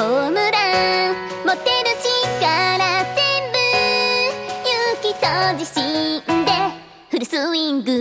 ホームラン持てる力全部勇気と自信でフルスイング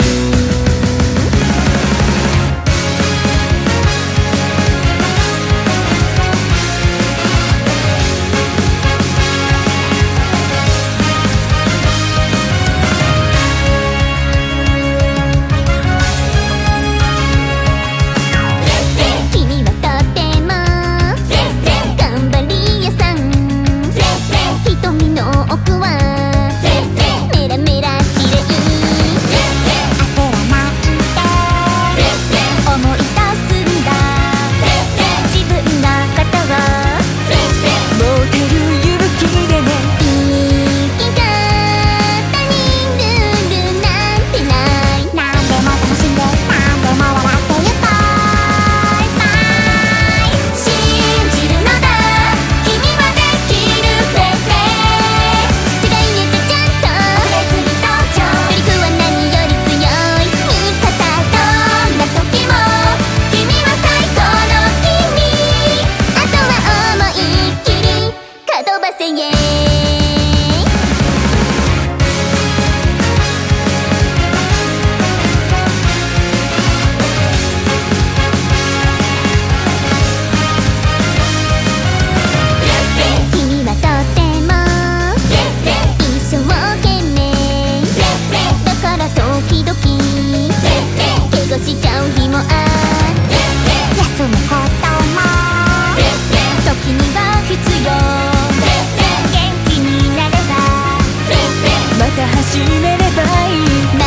めればいい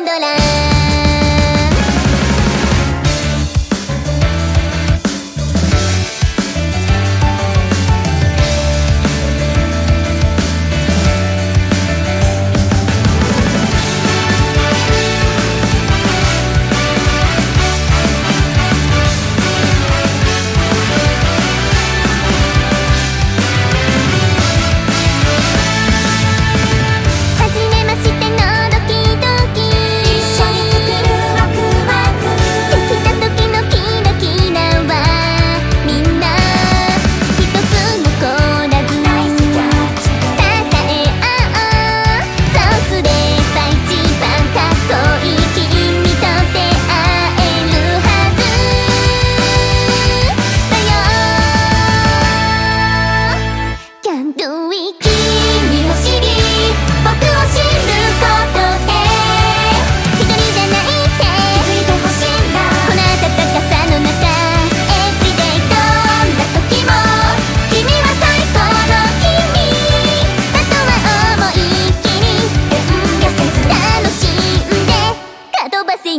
ンドラ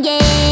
yeah.